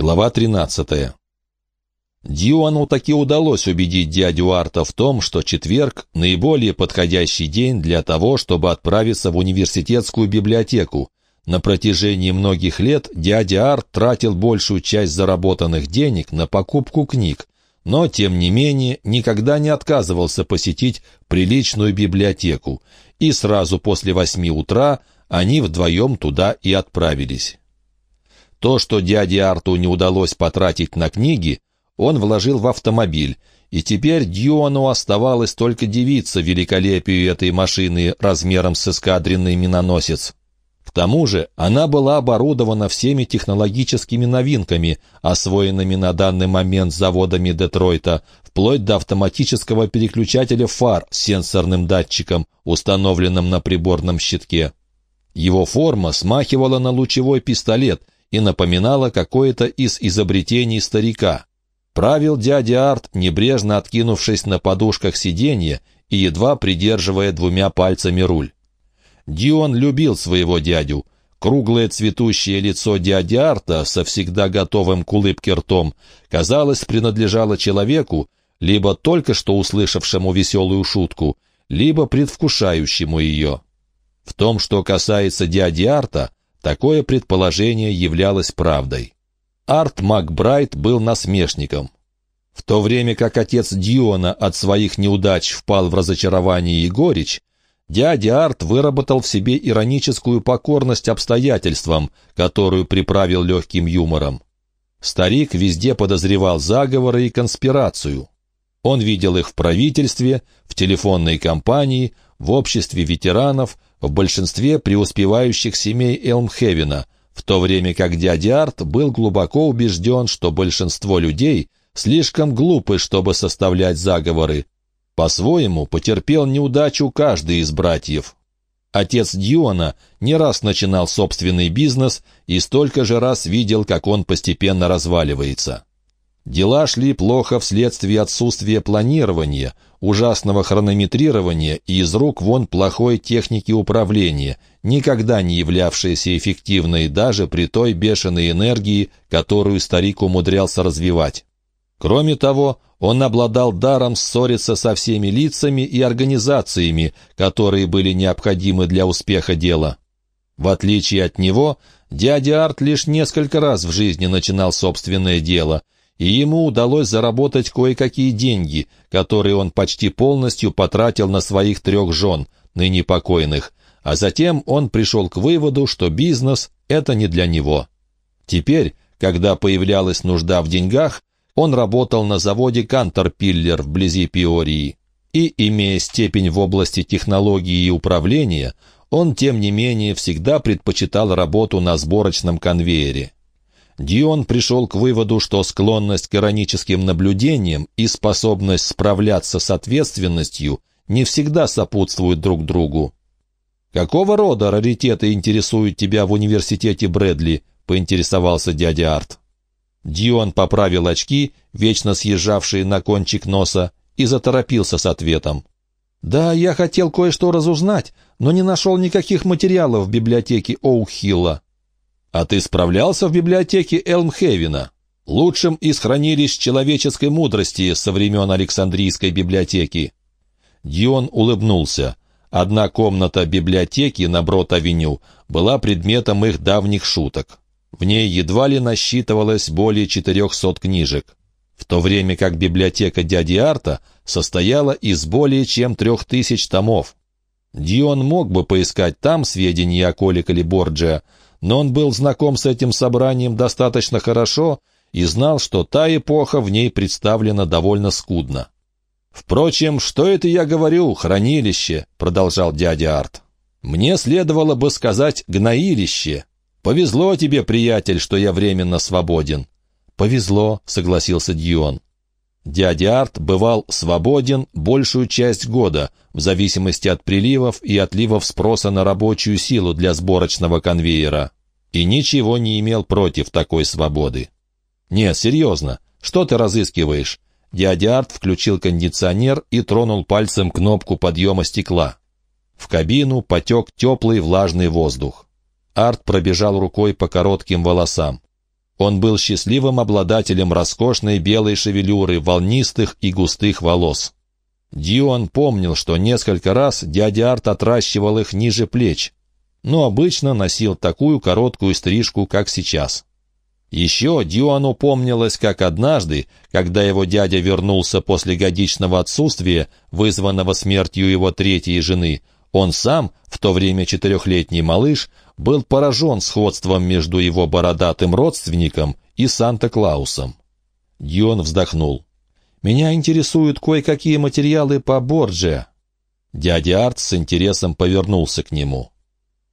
Глава 13. Дьюану таки удалось убедить дядю Арта в том, что четверг – наиболее подходящий день для того, чтобы отправиться в университетскую библиотеку. На протяжении многих лет дядя Арт тратил большую часть заработанных денег на покупку книг, но, тем не менее, никогда не отказывался посетить приличную библиотеку, и сразу после восьми утра они вдвоем туда и отправились. То, что дяде Арту не удалось потратить на книги, он вложил в автомобиль, и теперь Дьюану оставалось только дивиться великолепию этой машины размером с эскадренный миноносец. К тому же она была оборудована всеми технологическими новинками, освоенными на данный момент заводами Детройта, вплоть до автоматического переключателя фар с сенсорным датчиком, установленным на приборном щитке. Его форма смахивала на лучевой пистолет и напоминала какое-то из изобретений старика. Правил дядя Арт, небрежно откинувшись на подушках сиденья и едва придерживая двумя пальцами руль. Дион любил своего дядю. Круглое цветущее лицо дяди Арта со всегда готовым к улыбке ртом, казалось, принадлежало человеку, либо только что услышавшему веселую шутку, либо предвкушающему ее. В том, что касается дяди Арта, Такое предположение являлось правдой. Арт Макбрайт был насмешником. В то время как отец Дьюана от своих неудач впал в разочарование и горечь, дядя Арт выработал в себе ироническую покорность обстоятельствам, которую приправил легким юмором. Старик везде подозревал заговоры и конспирацию. Он видел их в правительстве, в телефонной компании, в обществе ветеранов, в большинстве преуспевающих семей Элмхевена, в то время как дядя Арт был глубоко убежден, что большинство людей слишком глупы, чтобы составлять заговоры. По-своему потерпел неудачу каждый из братьев. Отец Дьюана не раз начинал собственный бизнес и столько же раз видел, как он постепенно разваливается. Дела шли плохо вследствие отсутствия планирования, ужасного хронометрирования и из рук вон плохой техники управления, никогда не являвшейся эффективной даже при той бешеной энергии, которую старик умудрялся развивать. Кроме того, он обладал даром ссориться со всеми лицами и организациями, которые были необходимы для успеха дела. В отличие от него, дядя Арт лишь несколько раз в жизни начинал собственное дело – и ему удалось заработать кое-какие деньги, которые он почти полностью потратил на своих трех жен, ныне покойных, а затем он пришел к выводу, что бизнес — это не для него. Теперь, когда появлялась нужда в деньгах, он работал на заводе «Кантерпиллер» вблизи Пиории. И, имея степень в области технологии и управления, он, тем не менее, всегда предпочитал работу на сборочном конвейере. Дион пришел к выводу, что склонность к ироническим наблюдениям и способность справляться с ответственностью не всегда сопутствуют друг другу. «Какого рода раритеты интересуют тебя в университете Брэдли?» — поинтересовался дядя Арт. Дион поправил очки, вечно съезжавшие на кончик носа, и заторопился с ответом. «Да, я хотел кое-что разузнать, но не нашел никаких материалов в библиотеке Оухилла. А ты справлялся в библиотеке Элмхевена, лучшем из хранилищ человеческой мудрости со времен Александрийской библиотеки?» Дион улыбнулся. Одна комната библиотеки на Брод-авеню была предметом их давних шуток. В ней едва ли насчитывалось более 400 книжек, в то время как библиотека дяди Арта состояла из более чем трех тысяч томов. Дион мог бы поискать там сведения о Коликоле Борджиа, но он был знаком с этим собранием достаточно хорошо и знал, что та эпоха в ней представлена довольно скудно. «Впрочем, что это я говорю, хранилище?» — продолжал дядя Арт. «Мне следовало бы сказать «гноилище». Повезло тебе, приятель, что я временно свободен». «Повезло», — согласился Дьюон. Дядя Арт бывал свободен большую часть года, в зависимости от приливов и отливов спроса на рабочую силу для сборочного конвейера, и ничего не имел против такой свободы. «Нет, серьезно, что ты разыскиваешь?» Дядя Арт включил кондиционер и тронул пальцем кнопку подъема стекла. В кабину потек теплый влажный воздух. Арт пробежал рукой по коротким волосам. Он был счастливым обладателем роскошной белой шевелюры, волнистых и густых волос. Дион помнил, что несколько раз дядя Арт отращивал их ниже плеч, но обычно носил такую короткую стрижку, как сейчас. Еще Дюану помнилось, как однажды, когда его дядя вернулся после годичного отсутствия, вызванного смертью его третьей жены, он сам, в то время четырехлетний малыш, был поражен сходством между его бородатым родственником и Санта-Клаусом. Дюан вздохнул. «Меня интересуют кое-какие материалы по Борджиа». Дядя Арт с интересом повернулся к нему.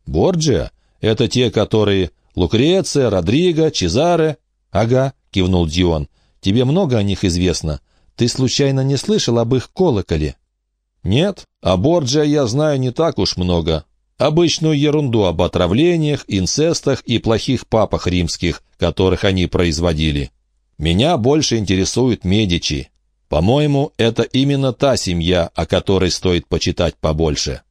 «Борджиа? Это те, которые Лукреция, Родриго, Чезаре?» «Ага», — кивнул Дион. «Тебе много о них известно? Ты случайно не слышал об их колоколе?» «Нет, о Борджиа я знаю не так уж много. Обычную ерунду об отравлениях, инцестах и плохих папах римских, которых они производили. Меня больше интересуют Медичи. По-моему, это именно та семья, о которой стоит почитать побольше».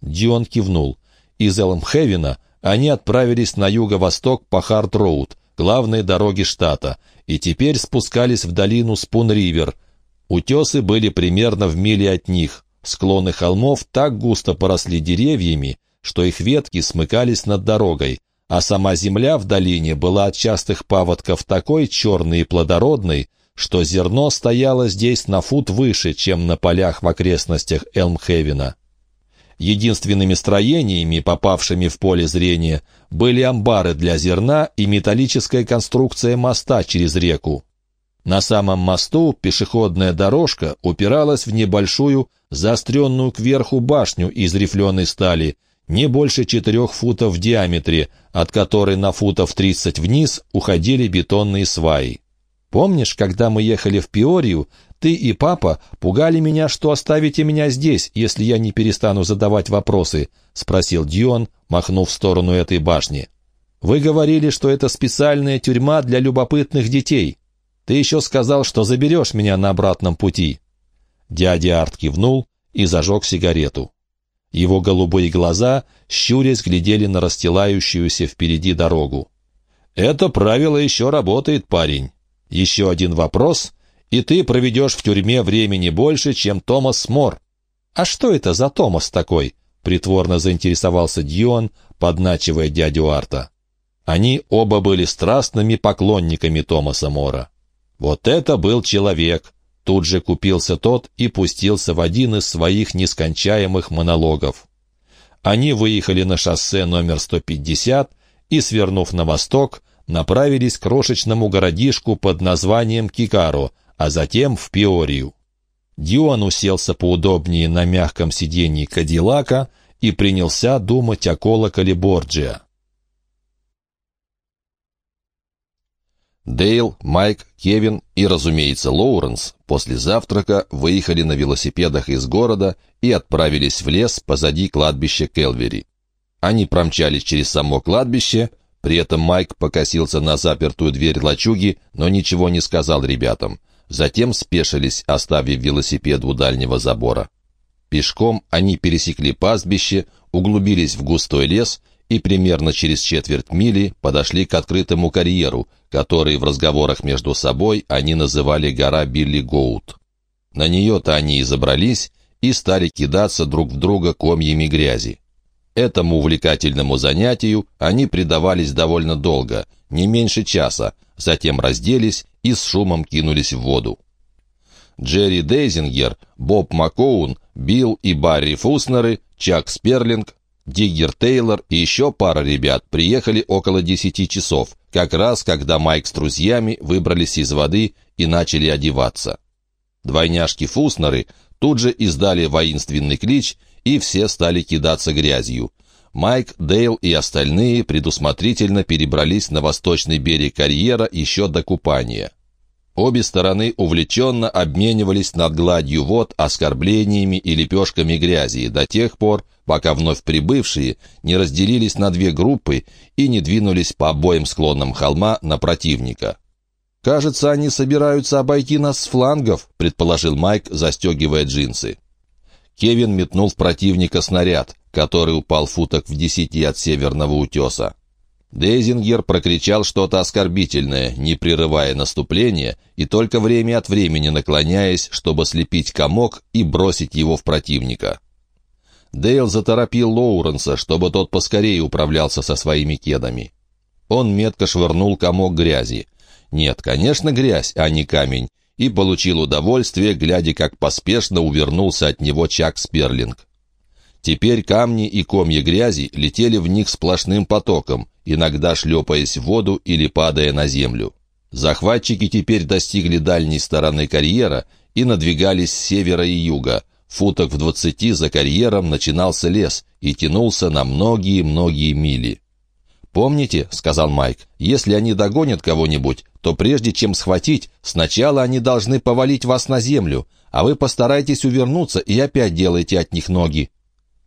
Дион кивнул. Из Элмхевена они отправились на юго-восток по Харт-Роуд, главной дороге штата, и теперь спускались в долину Спун-Ривер. Утесы были примерно в миле от них. Склоны холмов так густо поросли деревьями, что их ветки смыкались над дорогой, а сама земля в долине была от частых паводков такой черной и плодородной, что зерно стояло здесь на фут выше, чем на полях в окрестностях Элмхевена. Единственными строениями, попавшими в поле зрения, были амбары для зерна и металлическая конструкция моста через реку. На самом мосту пешеходная дорожка упиралась в небольшую, заостренную кверху башню из рифленой стали, не больше четырех футов в диаметре, от которой на футов тридцать вниз уходили бетонные сваи. Помнишь, когда мы ехали в Пиорию, ты и папа пугали меня, что оставите меня здесь, если я не перестану задавать вопросы», — спросил Дион, махнув в сторону этой башни. «Вы говорили, что это специальная тюрьма для любопытных детей. Ты еще сказал, что заберешь меня на обратном пути». Дядя Арт кивнул и зажег сигарету. Его голубые глаза, щурясь, глядели на расстилающуюся впереди дорогу. «Это правило еще работает, парень. Еще один вопрос, и ты проведешь в тюрьме времени больше, чем Томас Мор». «А что это за Томас такой?» — притворно заинтересовался Дьюан, подначивая дядю Арта. Они оба были страстными поклонниками Томаса Мора. Вот это был человек! Тут же купился тот и пустился в один из своих нескончаемых монологов. Они выехали на шоссе номер 150 и, свернув на восток, направились к крошечному городишку под названием Кикаро, а затем в Пиорию. Дюан уселся поудобнее на мягком сиденье Кадиллака и принялся думать о колоколе Борджиа. Дейл, Майк, Кевин и, разумеется, Лоуренс после завтрака выехали на велосипедах из города и отправились в лес позади кладбища Келвери. Они промчались через само кладбище, при этом Майк покосился на запертую дверь лачуги, но ничего не сказал ребятам. Затем спешились, оставив велосипед у дальнего забора. Пешком они пересекли пастбище, углубились в густой лес и примерно через четверть мили подошли к открытому карьеру, который в разговорах между собой они называли гора Билли Гоут. На нее-то они и забрались и стали кидаться друг в друга комьями грязи. Этому увлекательному занятию они предавались довольно долго, не меньше часа, затем разделись и с шумом кинулись в воду. Джерри Дейзингер, Боб Макоун, Билл и Барри Фуснеры, Чак Сперлинг, Диггер Тейлор и еще пара ребят приехали около десяти часов, как раз когда Майк с друзьями выбрались из воды и начали одеваться. Двойняшки Фуснеры тут же издали воинственный клич и все стали кидаться грязью. Майк, Дейл и остальные предусмотрительно перебрались на восточный берег карьера еще до купания. Обе стороны увлеченно обменивались над гладью вод оскорблениями и лепешками грязи до тех пор, пока вновь прибывшие не разделились на две группы и не двинулись по обоим склонам холма на противника. «Кажется, они собираются обойти нас с флангов», — предположил Майк, застегивая джинсы. Кевин метнул в противника снаряд, который упал футок в десяти от северного утеса. Дейзингер прокричал что-то оскорбительное, не прерывая наступление и только время от времени наклоняясь, чтобы слепить комок и бросить его в противника. Дейл заторопил Лоуренса, чтобы тот поскорее управлялся со своими кедами. Он метко швырнул комок грязи. Нет, конечно, грязь, а не камень, и получил удовольствие, глядя, как поспешно увернулся от него Чак Сперлинг. Теперь камни и комья грязи летели в них сплошным потоком, иногда шлепаясь в воду или падая на землю. Захватчики теперь достигли дальней стороны карьера и надвигались с севера и юга. Футок в двадцати за карьером начинался лес и тянулся на многие-многие мили. «Помните, — сказал Майк, — если они догонят кого-нибудь, то прежде чем схватить, сначала они должны повалить вас на землю, а вы постарайтесь увернуться и опять делайте от них ноги».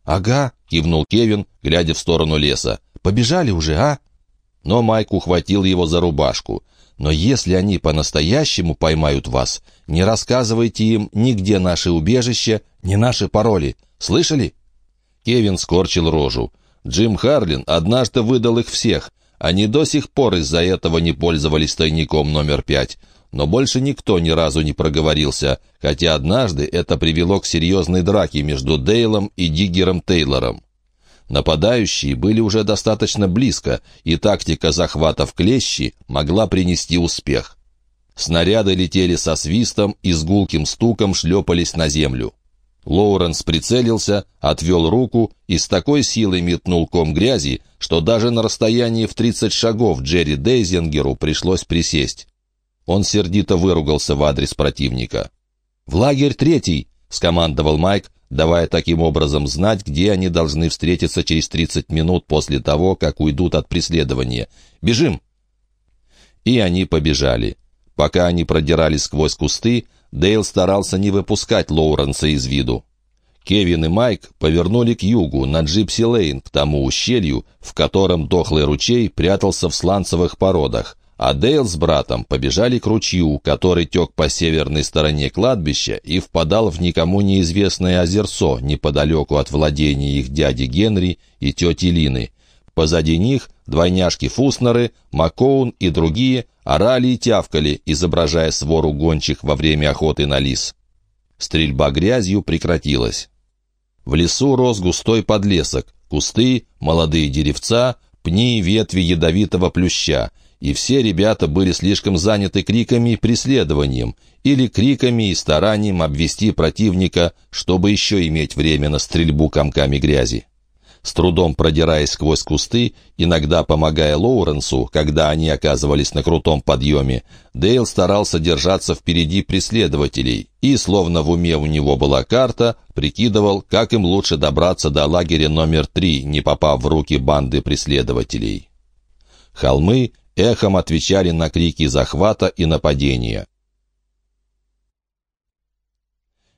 «Ага», — кивнул Кевин, глядя в сторону леса. «Побежали уже, а?» Но Майк ухватил его за рубашку. «Но если они по-настоящему поймают вас, не рассказывайте им ни где наше убежище, ни наши пароли. Слышали?» Кевин скорчил рожу. Джим Харлин однажды выдал их всех. Они до сих пор из-за этого не пользовались тайником номер пять. Но больше никто ни разу не проговорился, хотя однажды это привело к серьезной драке между Дейлом и Диггером Тейлором. Нападающие были уже достаточно близко, и тактика захвата в клещи могла принести успех. Снаряды летели со свистом и с гулким стуком шлепались на землю. Лоуренс прицелился, отвел руку и с такой силой метнул ком грязи, что даже на расстоянии в 30 шагов Джерри Дейзингеру пришлось присесть. Он сердито выругался в адрес противника. «В лагерь третий!» — скомандовал Майк, давая таким образом знать, где они должны встретиться через 30 минут после того, как уйдут от преследования. «Бежим!» И они побежали. Пока они продирались сквозь кусты, Дейл старался не выпускать Лоуренса из виду. Кевин и Майк повернули к югу, на Джипси Лейн, к тому ущелью, в котором дохлый ручей прятался в сланцевых породах, а Дейл с братом побежали к ручью, который тек по северной стороне кладбища и впадал в никому неизвестное озерцо неподалеку от владения их дяди Генри и тети Лины. Позади них двойняшки Фуснеры, Макоун и другие орали и тявкали, изображая свору гончих во время охоты на лис. Стрельба грязью прекратилась. В лесу рос густой подлесок, кусты, молодые деревца, пни и ветви ядовитого плюща, и все ребята были слишком заняты криками и преследованием, или криками и старанием обвести противника, чтобы еще иметь время на стрельбу комками грязи с трудом продираясь сквозь кусты, иногда помогая Лоуренсу, когда они оказывались на крутом подъеме, Дейл старался держаться впереди преследователей и, словно в уме у него была карта, прикидывал, как им лучше добраться до лагеря номер три, не попав в руки банды преследователей. Холмы эхом отвечали на крики захвата и нападения.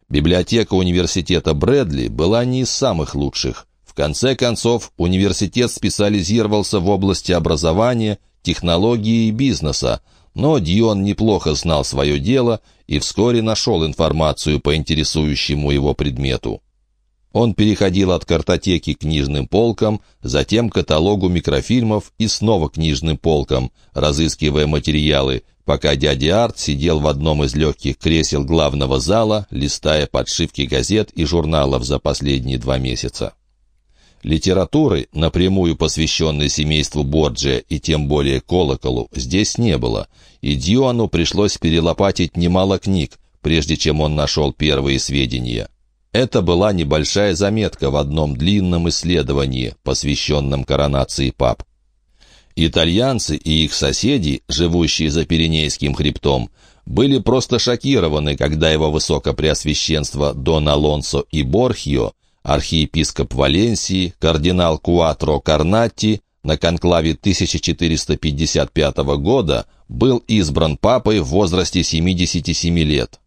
Библиотека университета Брэдли была не из самых лучших. В конце концов, университет специализировался в области образования, технологии и бизнеса, но Дион неплохо знал свое дело и вскоре нашел информацию по интересующему его предмету. Он переходил от картотеки к книжным полкам, затем к каталогу микрофильмов и снова к книжным полкам, разыскивая материалы, пока дядя Арт сидел в одном из легких кресел главного зала, листая подшивки газет и журналов за последние два месяца. Литературы, напрямую посвященной семейству Борджия и тем более колоколу, здесь не было, и Дьюану пришлось перелопатить немало книг, прежде чем он нашел первые сведения. Это была небольшая заметка в одном длинном исследовании, посвященном коронации пап. Итальянцы и их соседи, живущие за Пиренейским хребтом, были просто шокированы, когда его высокопреосвященство Дон Алонсо и Борхио архиепископ Валенсии, кардинал Куатро Карнатти, на конклаве 1455 года был избран папой в возрасте 77 лет.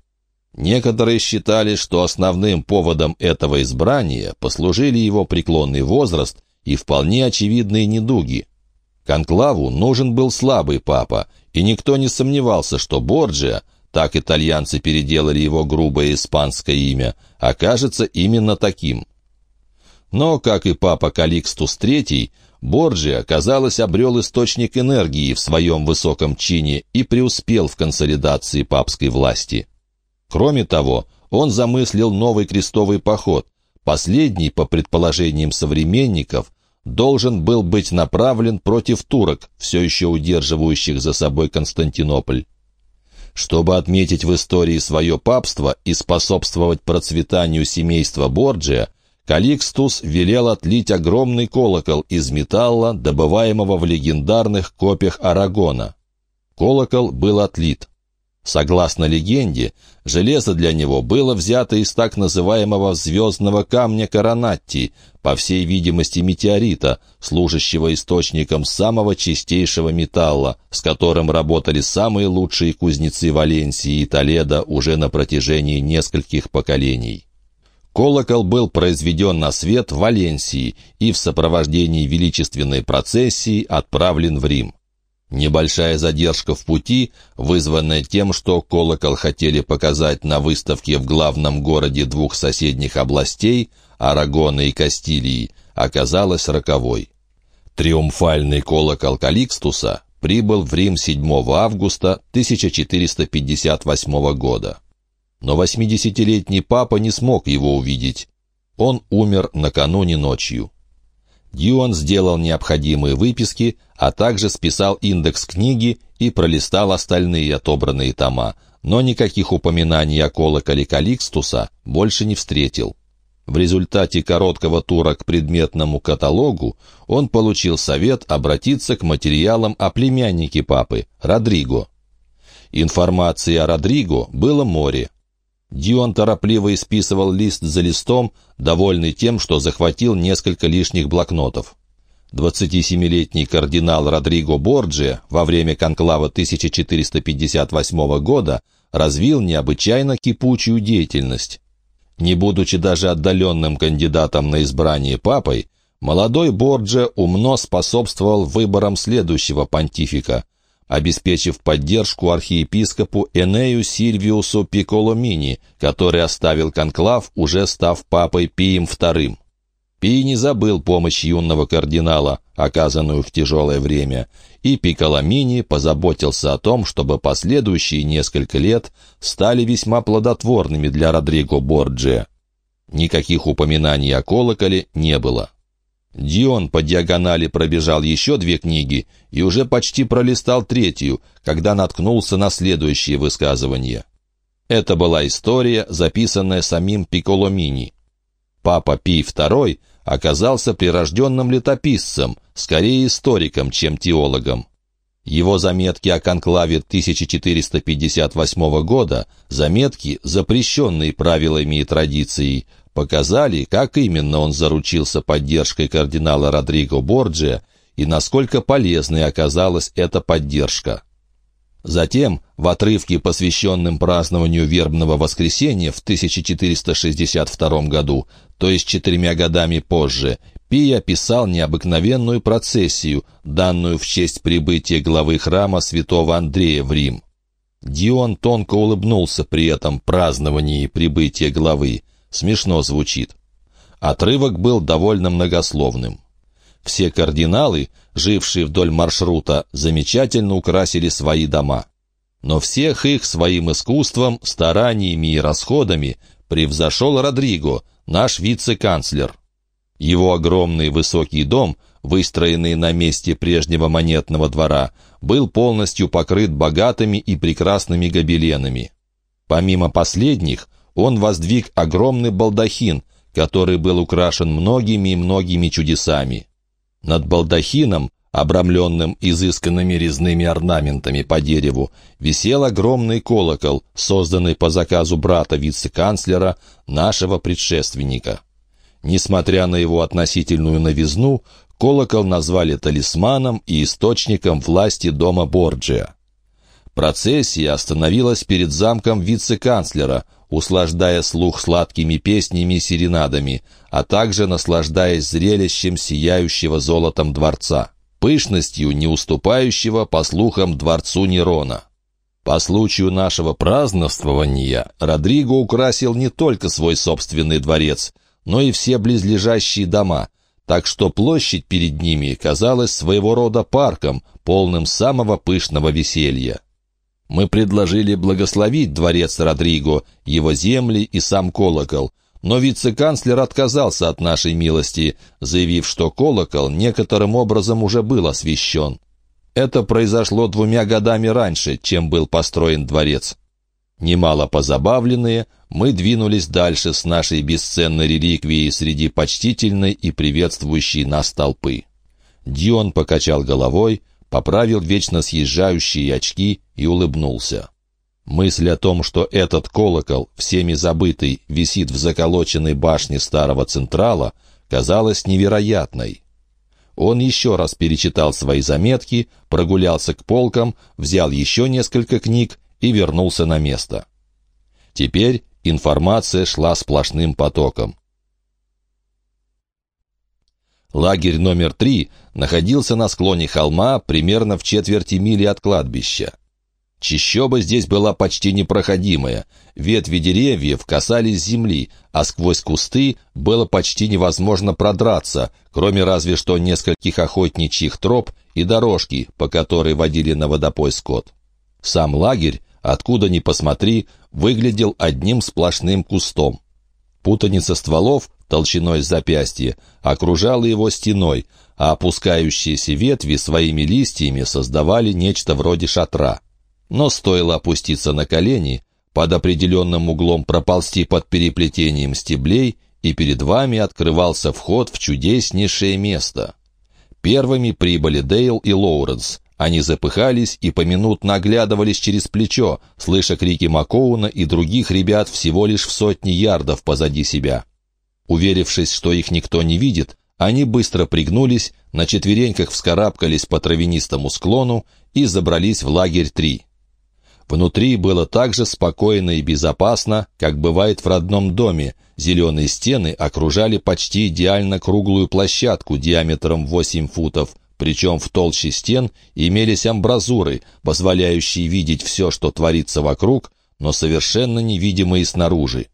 Некоторые считали, что основным поводом этого избрания послужили его преклонный возраст и вполне очевидные недуги. Конклаву нужен был слабый папа, и никто не сомневался, что Борджиа так итальянцы переделали его грубое испанское имя, окажется именно таким. Но, как и папа Каликстус III, Борджиа, казалось, обрел источник энергии в своем высоком чине и преуспел в консолидации папской власти. Кроме того, он замыслил новый крестовый поход. Последний, по предположениям современников, должен был быть направлен против турок, все еще удерживающих за собой Константинополь. Чтобы отметить в истории свое папство и способствовать процветанию семейства Борджиа, Каликстус велел отлить огромный колокол из металла, добываемого в легендарных копиях Арагона. Колокол был отлит. Согласно легенде, железо для него было взято из так называемого звездного камня Коронатти, по всей видимости метеорита, служащего источником самого чистейшего металла, с которым работали самые лучшие кузнецы Валенсии и Толедо уже на протяжении нескольких поколений. Колокол был произведен на свет в Валенсии и в сопровождении величественной процессии отправлен в Рим. Небольшая задержка в пути, вызванная тем, что колокол хотели показать на выставке в главном городе двух соседних областей, Арагона и Кастилии, оказалась роковой. Триумфальный колокол Каликстуса прибыл в Рим 7 августа 1458 года но 80-летний папа не смог его увидеть. Он умер накануне ночью. Дьюан сделал необходимые выписки, а также списал индекс книги и пролистал остальные отобранные тома, но никаких упоминаний о колоколе Каликстуса больше не встретил. В результате короткого тура к предметному каталогу он получил совет обратиться к материалам о племяннике папы, Родриго. Информации о Родриго было море. Дион торопливо исписывал лист за листом, довольный тем, что захватил несколько лишних блокнотов. 27-летний кардинал Родриго Борджи во время конклава 1458 года развил необычайно кипучую деятельность. Не будучи даже отдаленным кандидатом на избрание папой, молодой Борджи умно способствовал выборам следующего понтифика, обеспечив поддержку архиепископу Энею Сильвиусу Пиколомини, который оставил конклав, уже став папой Пием II. Пий не забыл помощь юного кардинала, оказанную в тяжелое время, и Пиколомини позаботился о том, чтобы последующие несколько лет стали весьма плодотворными для Родриго Борджиа. Никаких упоминаний о колоколе не было. Дион по диагонали пробежал еще две книги и уже почти пролистал третью, когда наткнулся на следующее высказывание. Это была история, записанная самим Пиколомини. Папа Пий II оказался прирожденным летописцем, скорее историком, чем теологом. Его заметки о конклаве 1458 года, заметки, запрещенные правилами и традицией, показали, как именно он заручился поддержкой кардинала Родриго Борджиа и насколько полезной оказалась эта поддержка. Затем, в отрывке, посвященном празднованию вербного воскресенья в 1462 году, то есть четырьмя годами позже, Пий описал необыкновенную процессию, данную в честь прибытия главы храма святого Андрея в Рим. Дион тонко улыбнулся при этом праздновании прибытия главы. Смешно звучит. Отрывок был довольно многословным. Все кардиналы, жившие вдоль маршрута, замечательно украсили свои дома. Но всех их своим искусством, стараниями и расходами превзошел Родриго, наш вице-канцлер. Его огромный высокий дом, выстроенный на месте прежнего монетного двора, был полностью покрыт богатыми и прекрасными гобеленами. Помимо последних, он воздвиг огромный балдахин, который был украшен многими и многими чудесами. Над балдахином, обрамленным изысканными резными орнаментами по дереву, висел огромный колокол, созданный по заказу брата вице-канцлера, нашего предшественника. Несмотря на его относительную новизну, колокол назвали талисманом и источником власти дома Борджиа. Процессия остановилась перед замком вице-канцлера, услаждая слух сладкими песнями и серенадами, а также наслаждаясь зрелищем сияющего золотом дворца, пышностью, не уступающего, по слухам, дворцу Нерона. По случаю нашего праздновствования Родриго украсил не только свой собственный дворец, но и все близлежащие дома, так что площадь перед ними казалась своего рода парком, полным самого пышного веселья. Мы предложили благословить дворец Родриго, его земли и сам колокол, но вице-канцлер отказался от нашей милости, заявив, что колокол некоторым образом уже был освящен. Это произошло двумя годами раньше, чем был построен дворец. Немало позабавленные, мы двинулись дальше с нашей бесценной реликвией среди почтительной и приветствующей нас толпы. Дион покачал головой, поправил вечно съезжающие очки и улыбнулся. Мысль о том, что этот колокол, всеми забытый, висит в заколоченной башне старого Централа, казалась невероятной. Он еще раз перечитал свои заметки, прогулялся к полкам, взял еще несколько книг и вернулся на место. Теперь информация шла сплошным потоком. Лагерь номер три находился на склоне холма примерно в четверти мили от кладбища. Чищоба здесь была почти непроходимая. Ветви деревьев касались земли, а сквозь кусты было почти невозможно продраться, кроме разве что нескольких охотничьих троп и дорожки, по которой водили на водопой скот. Сам лагерь, откуда ни посмотри, выглядел одним сплошным кустом. Путаница стволов, толщиной запястья, окружала его стеной, а опускающиеся ветви своими листьями создавали нечто вроде шатра. Но стоило опуститься на колени, под определенным углом проползти под переплетением стеблей, и перед вами открывался вход в чудеснейшее место. Первыми прибыли Дейл и Лоуренс. Они запыхались и поминутно оглядывались через плечо, слыша крики Макоуна и других ребят всего лишь в сотни ярдов позади себя. Уверившись, что их никто не видит, они быстро пригнулись, на четвереньках вскарабкались по травянистому склону и забрались в лагерь 3. Внутри было так же спокойно и безопасно, как бывает в родном доме. Зеленые стены окружали почти идеально круглую площадку диаметром 8 футов, причем в толще стен имелись амбразуры, позволяющие видеть все, что творится вокруг, но совершенно невидимые снаружи.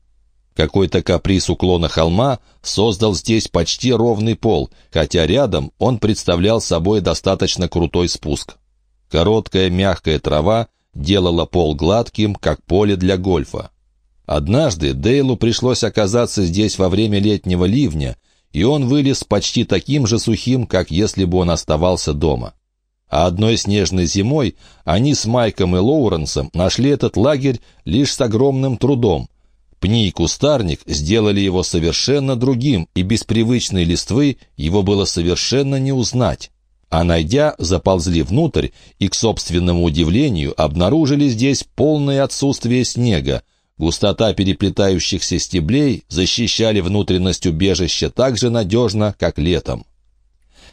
Какой-то каприз уклона холма создал здесь почти ровный пол, хотя рядом он представлял собой достаточно крутой спуск. Короткая мягкая трава делала пол гладким, как поле для гольфа. Однажды Дейлу пришлось оказаться здесь во время летнего ливня, и он вылез почти таким же сухим, как если бы он оставался дома. А одной снежной зимой они с Майком и Лоуренсом нашли этот лагерь лишь с огромным трудом. Пни и кустарник сделали его совершенно другим, и без привычной листвы его было совершенно не узнать а найдя, заползли внутрь и, к собственному удивлению, обнаружили здесь полное отсутствие снега. Густота переплетающихся стеблей защищали внутренность убежища так же надежно, как летом.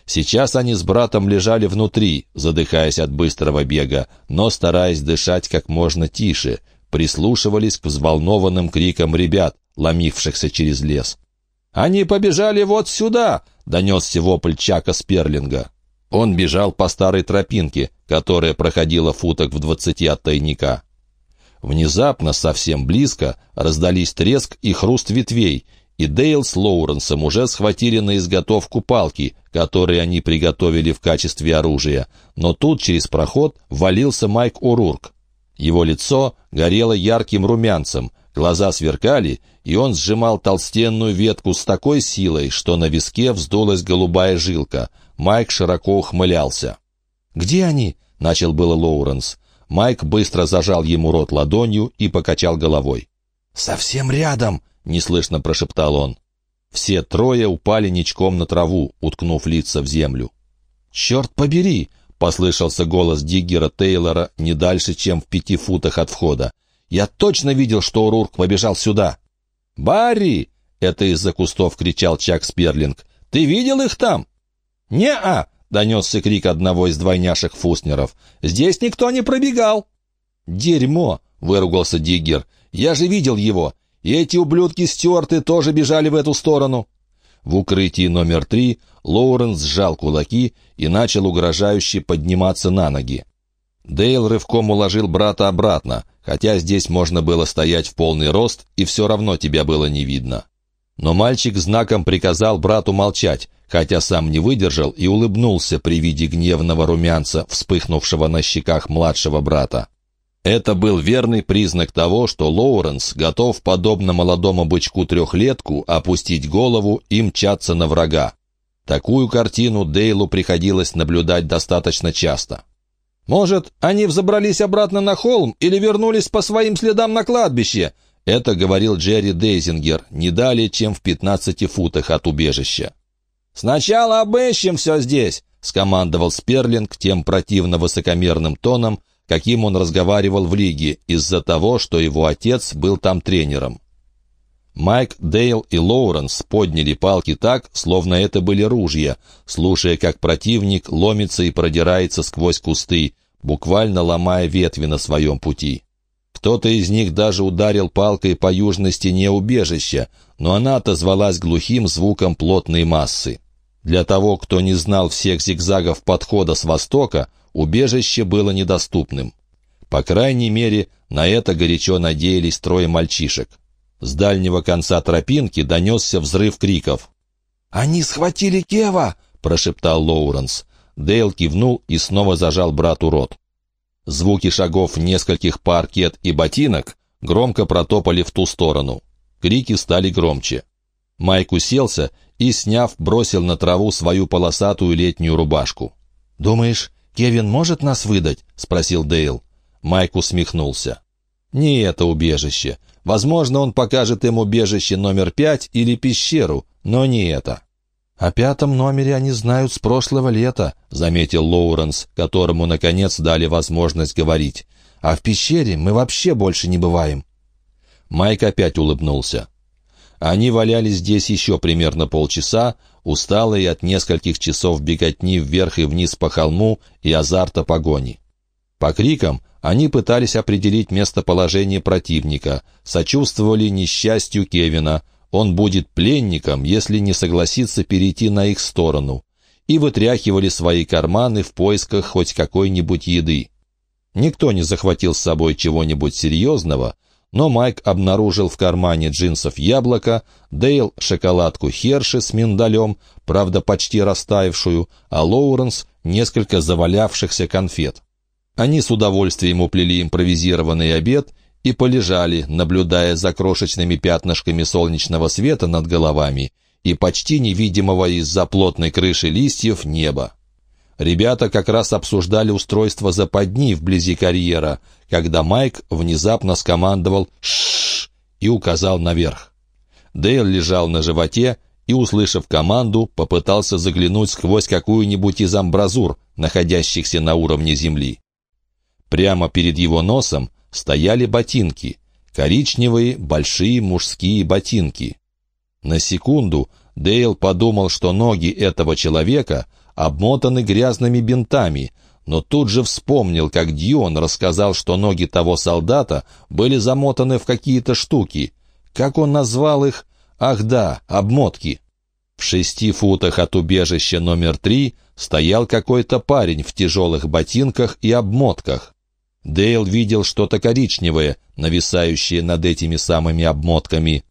Сейчас они с братом лежали внутри, задыхаясь от быстрого бега, но стараясь дышать как можно тише, прислушивались к взволнованным крикам ребят, ломившихся через лес. «Они побежали вот сюда!» — донесся вопль Чака Сперлинга. Он бежал по старой тропинке, которая проходила футок в двадцати от тайника. Внезапно, совсем близко, раздались треск и хруст ветвей, и Дейл с Лоуренсом уже схватили на изготовку палки, которые они приготовили в качестве оружия, но тут через проход валился Майк Урурк. Его лицо горело ярким румянцем, глаза сверкали, и он сжимал толстенную ветку с такой силой, что на виске вздулась голубая жилка — Майк широко ухмылялся. «Где они?» — начал было Лоуренс. Майк быстро зажал ему рот ладонью и покачал головой. «Совсем рядом!» — неслышно прошептал он. Все трое упали ничком на траву, уткнув лица в землю. «Черт побери!» — послышался голос Диггера Тейлора не дальше, чем в пяти футах от входа. «Я точно видел, что Урурк побежал сюда!» «Барри!» — это из-за кустов кричал Чак Сперлинг. «Ты видел их там?» «Не-а!» — донесся крик одного из двойняшек Фуснеров. «Здесь никто не пробегал!» «Дерьмо!» — выругался Диггер. «Я же видел его! И эти ублюдки Стюарты тоже бежали в эту сторону!» В укрытии номер три Лоуренс сжал кулаки и начал угрожающе подниматься на ноги. Дейл рывком уложил брата обратно, хотя здесь можно было стоять в полный рост, и все равно тебя было не видно. Но мальчик знаком приказал брату молчать, хотя сам не выдержал и улыбнулся при виде гневного румянца, вспыхнувшего на щеках младшего брата. Это был верный признак того, что Лоуренс готов, подобно молодому бычку-трехлетку, опустить голову и мчаться на врага. Такую картину Дейлу приходилось наблюдать достаточно часто. «Может, они взобрались обратно на холм или вернулись по своим следам на кладбище?» Это говорил Джерри Дейзингер, не далее, чем в 15 футах от убежища. «Сначала обыщем все здесь», — скомандовал Сперлинг тем противно высокомерным тоном, каким он разговаривал в лиге, из-за того, что его отец был там тренером. Майк, Дейл и Лоуренс подняли палки так, словно это были ружья, слушая, как противник ломится и продирается сквозь кусты, буквально ломая ветви на своем пути. Кто-то из них даже ударил палкой по южной стене убежища, но она отозвалась глухим звуком плотной массы. Для того, кто не знал всех зигзагов подхода с востока, убежище было недоступным. По крайней мере, на это горячо надеялись трое мальчишек. С дальнего конца тропинки донесся взрыв криков. «Они схватили Кева!» — прошептал Лоуренс. Дейл кивнул и снова зажал брату рот. Звуки шагов нескольких паркет и ботинок громко протопали в ту сторону. Крики стали громче. Майк уселся и, сняв, бросил на траву свою полосатую летнюю рубашку. «Думаешь, Кевин может нас выдать?» — спросил Дейл. Майк усмехнулся. «Не это убежище. Возможно, он покажет им убежище номер пять или пещеру, но не это». «О пятом номере они знают с прошлого лета», — заметил Лоуренс, которому, наконец, дали возможность говорить. «А в пещере мы вообще больше не бываем». Майк опять улыбнулся. Они валялись здесь еще примерно полчаса, усталые от нескольких часов беготни вверх и вниз по холму и азарта погони. По крикам они пытались определить местоположение противника, сочувствовали несчастью Кевина, он будет пленником, если не согласится перейти на их сторону, и вытряхивали свои карманы в поисках хоть какой-нибудь еды. Никто не захватил с собой чего-нибудь серьезного, но Майк обнаружил в кармане джинсов яблоко, Дейл — шоколадку Херши с миндалем, правда, почти растаявшую, а Лоуренс — несколько завалявшихся конфет. Они с удовольствием уплели импровизированный обед и полежали, наблюдая за крошечными пятнышками солнечного света над головами и почти невидимого из-за плотной крыши листьев неба. Ребята как раз обсуждали устройство западни вблизи карьера, когда Майк внезапно скомандовал «Шшш!» и указал наверх. Дейл лежал на животе и, услышав команду, попытался заглянуть сквозь какую-нибудь из амбразур, находящихся на уровне земли. Прямо перед его носом стояли ботинки, коричневые большие мужские ботинки. На секунду Дейл подумал, что ноги этого человека обмотаны грязными бинтами, но тут же вспомнил, как Дион рассказал, что ноги того солдата были замотаны в какие-то штуки. Как он назвал их? Ах да, обмотки. В шести футах от убежища номер три стоял какой-то парень в тяжелых ботинках и обмотках. Дейл видел что-то коричневое, нависающее над этими самыми обмотками.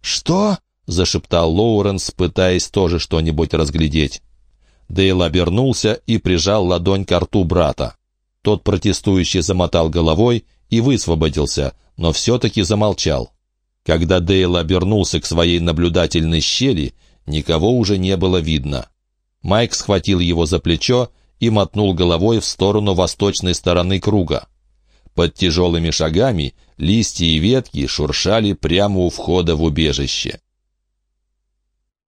«Что?» — зашептал Лоуренс, пытаясь тоже что-нибудь разглядеть. Дейл обернулся и прижал ладонь к рту брата. Тот протестующий замотал головой и высвободился, но все-таки замолчал. Когда Дейл обернулся к своей наблюдательной щели, никого уже не было видно. Майк схватил его за плечо и мотнул головой в сторону восточной стороны круга. Под тяжелыми шагами листья и ветки шуршали прямо у входа в убежище.